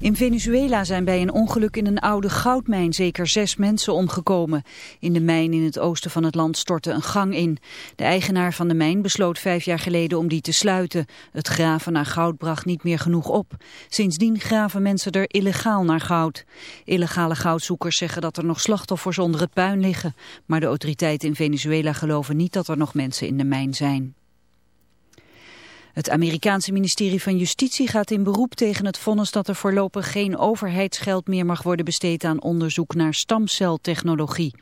In Venezuela zijn bij een ongeluk in een oude goudmijn zeker zes mensen omgekomen. In de mijn in het oosten van het land stortte een gang in. De eigenaar van de mijn besloot vijf jaar geleden om die te sluiten. Het graven naar goud bracht niet meer genoeg op. Sindsdien graven mensen er illegaal naar goud. Illegale goudzoekers zeggen dat er nog slachtoffers onder het puin liggen. Maar de autoriteiten in Venezuela geloven niet dat er nog mensen in de mijn zijn. Het Amerikaanse ministerie van Justitie gaat in beroep tegen het vonnis dat er voorlopig geen overheidsgeld meer mag worden besteed aan onderzoek naar stamceltechnologie.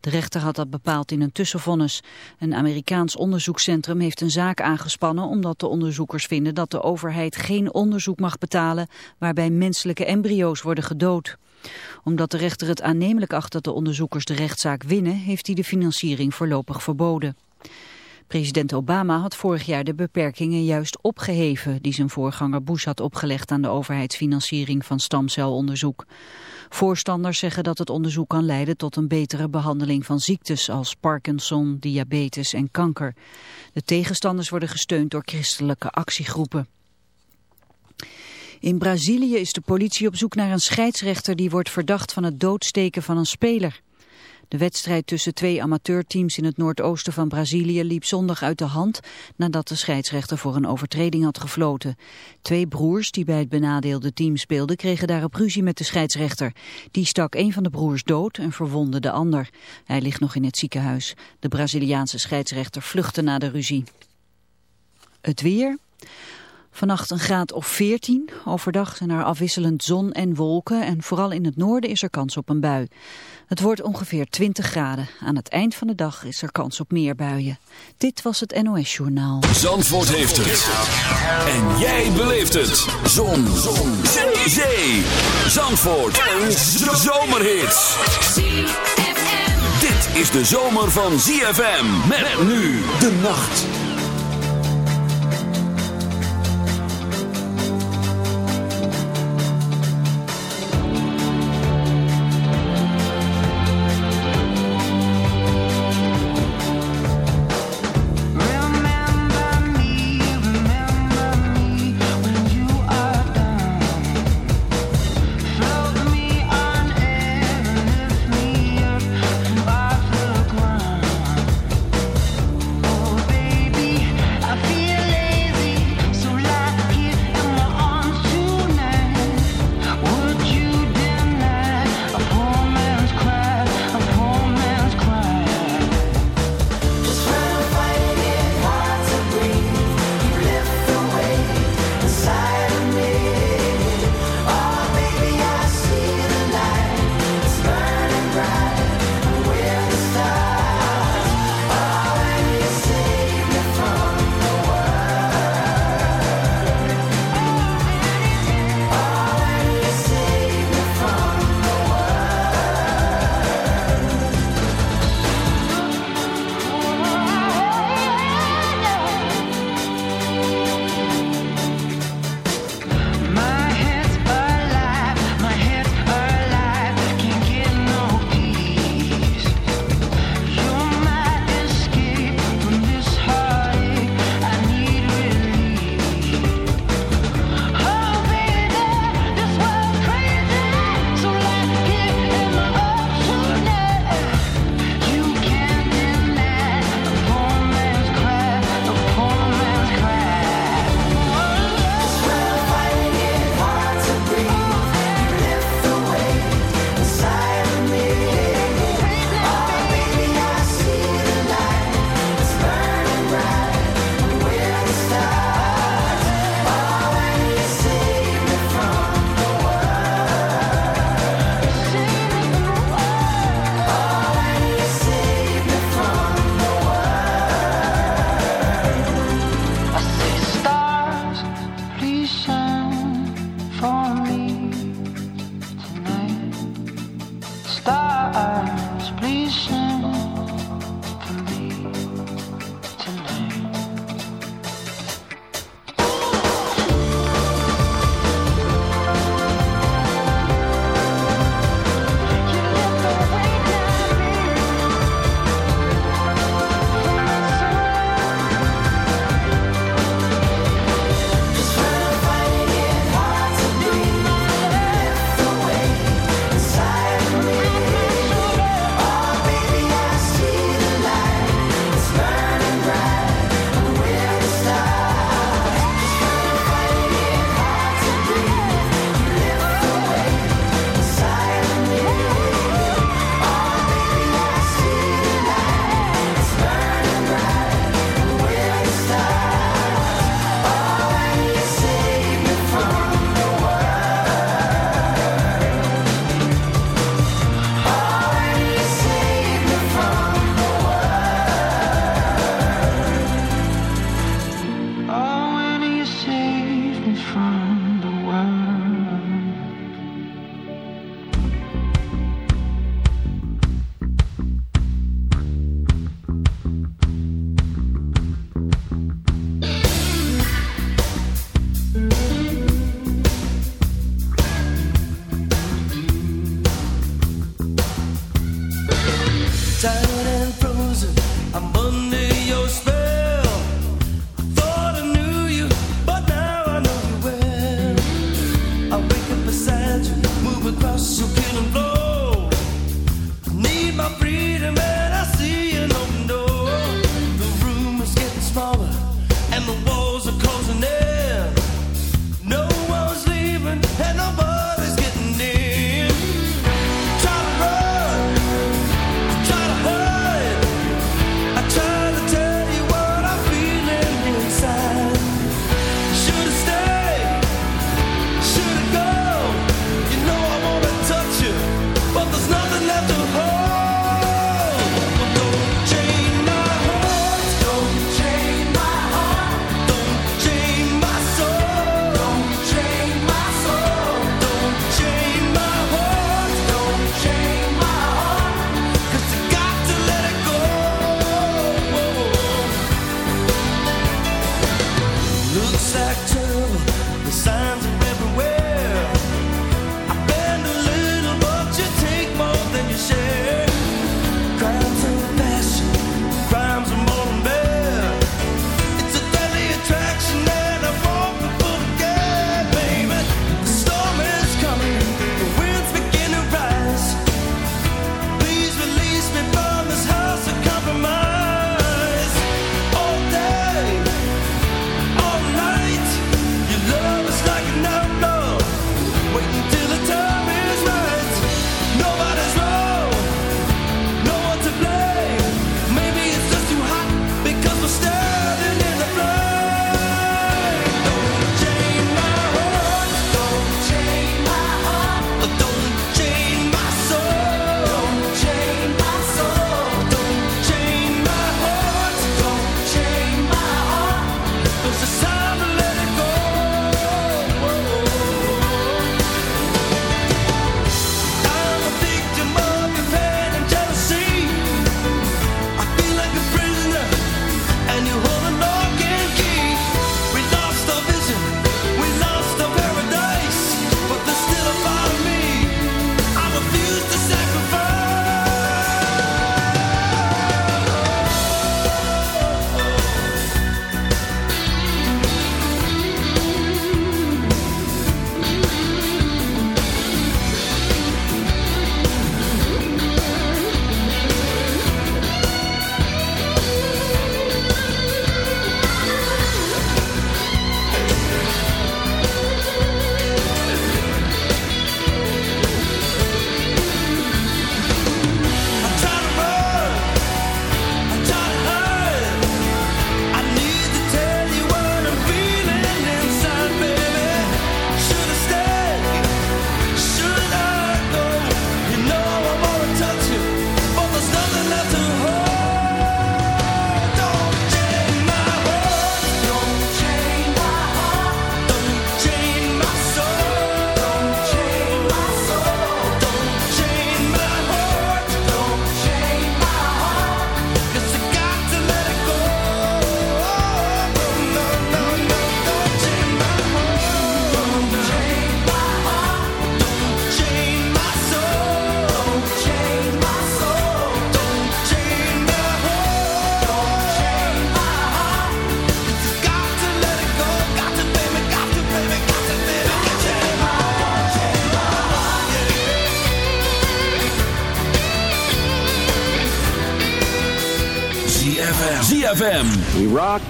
De rechter had dat bepaald in een tussenvonnis. Een Amerikaans onderzoekscentrum heeft een zaak aangespannen omdat de onderzoekers vinden dat de overheid geen onderzoek mag betalen waarbij menselijke embryo's worden gedood. Omdat de rechter het aannemelijk acht dat de onderzoekers de rechtszaak winnen, heeft hij de financiering voorlopig verboden. President Obama had vorig jaar de beperkingen juist opgeheven die zijn voorganger Bush had opgelegd aan de overheidsfinanciering van stamcelonderzoek. Voorstanders zeggen dat het onderzoek kan leiden tot een betere behandeling van ziektes als Parkinson, diabetes en kanker. De tegenstanders worden gesteund door christelijke actiegroepen. In Brazilië is de politie op zoek naar een scheidsrechter die wordt verdacht van het doodsteken van een speler. De wedstrijd tussen twee amateurteams in het noordoosten van Brazilië liep zondag uit de hand nadat de scheidsrechter voor een overtreding had gefloten. Twee broers die bij het benadeelde team speelden kregen daarop ruzie met de scheidsrechter. Die stak een van de broers dood en verwondde de ander. Hij ligt nog in het ziekenhuis. De Braziliaanse scheidsrechter vluchtte na de ruzie. Het weer... Vannacht een graad of 14. Overdag zijn er afwisselend zon en wolken en vooral in het noorden is er kans op een bui. Het wordt ongeveer 20 graden. Aan het eind van de dag is er kans op meer buien. Dit was het NOS Journaal. Zandvoort heeft het. En jij beleeft het. Zon. zon. Zee. Zee. Zandvoort. Een zomerhit. Dit is de zomer van ZFM. Met nu de nacht.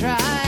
try.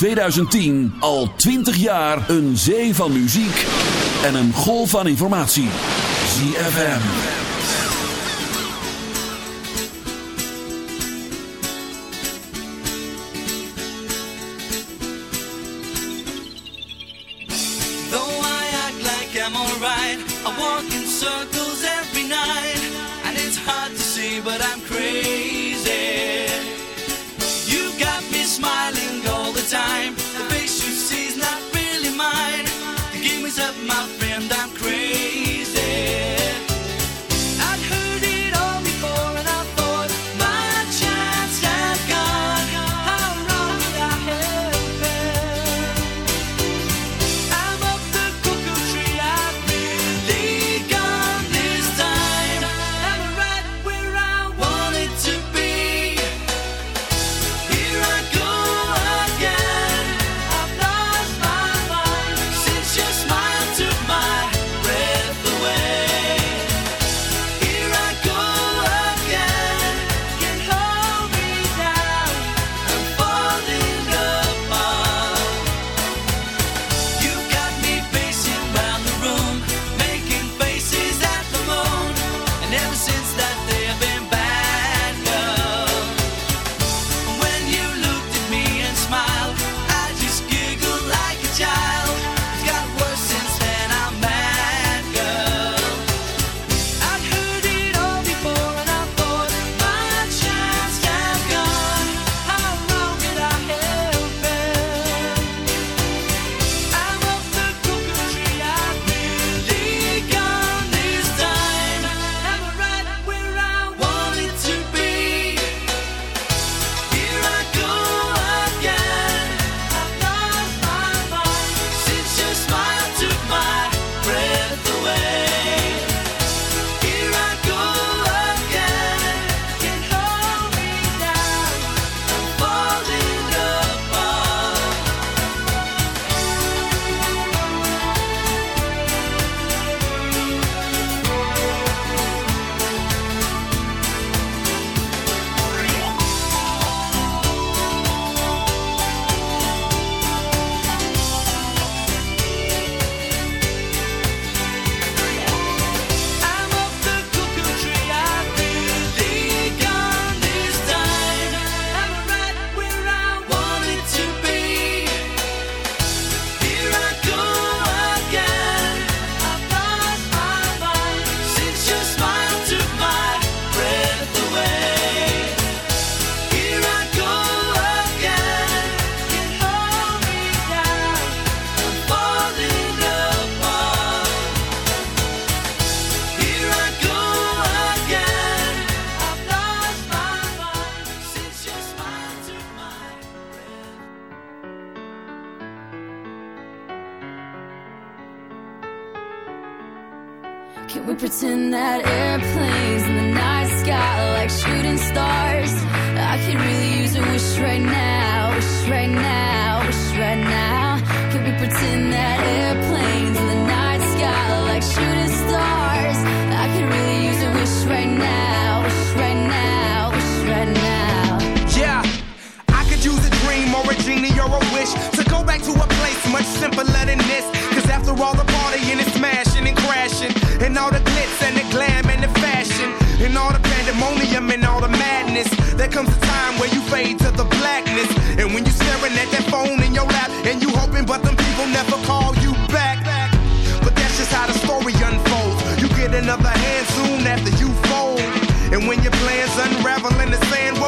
2010 al 20 jaar een zee van muziek en een golf van informatie. ZFM. Though I act like I'm alright, I walk in circles every night. And it's hard to see, but I'm crazy. time. The face you see is not really mine. The game is up, my friend, I'm crazy.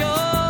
quelque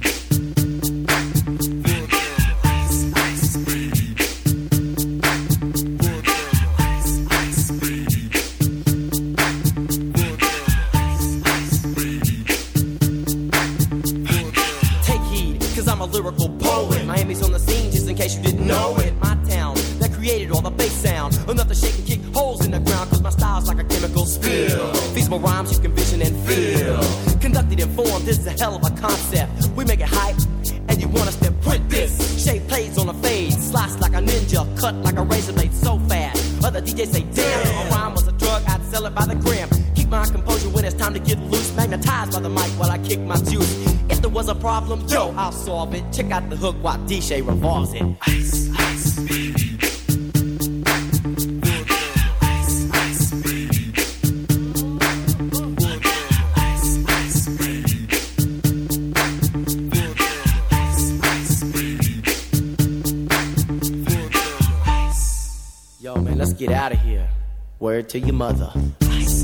I'll solve it. Check out the hook while DJ revolves it. Ice, Yo, man, let's get out of here. Word to your mother. ice,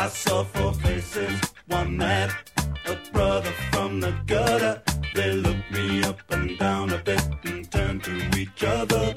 I saw four faces, one mad, a brother from the gutter. They looked me up and down a bit and turned to each other.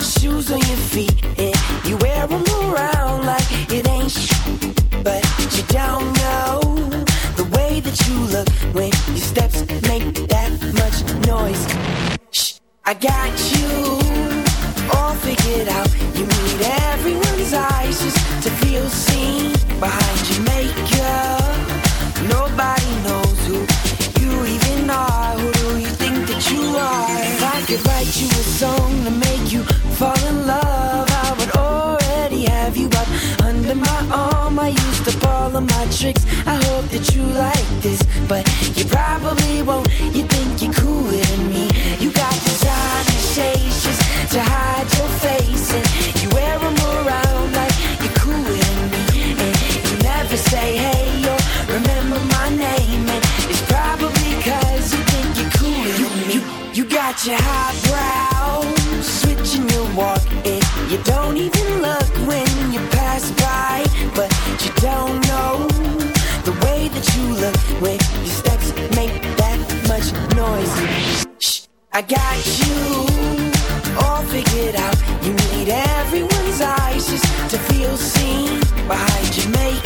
shoes on your feet and you around like it ain't shit. But you don't know the way that you look when your steps make that much noise. Shh, I got you all figured out. You probably won't. You think you're cooler than me. You got designer shades just to hide your face, and you wear 'em around like you're cooler than me. And you never say hey or remember my name, and it's probably 'cause you think you're cooler than me. You, you got your highbrow switching your walk, and you don't even look when you pass by, but you don't know the way that you look when I got you all figured out. You need everyone's eyes just to feel seen behind your makeup.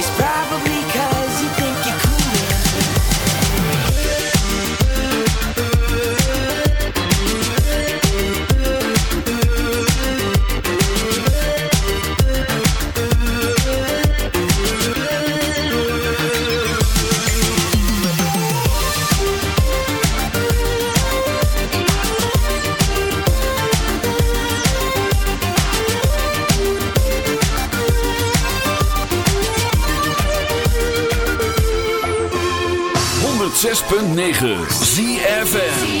106.9 ZFN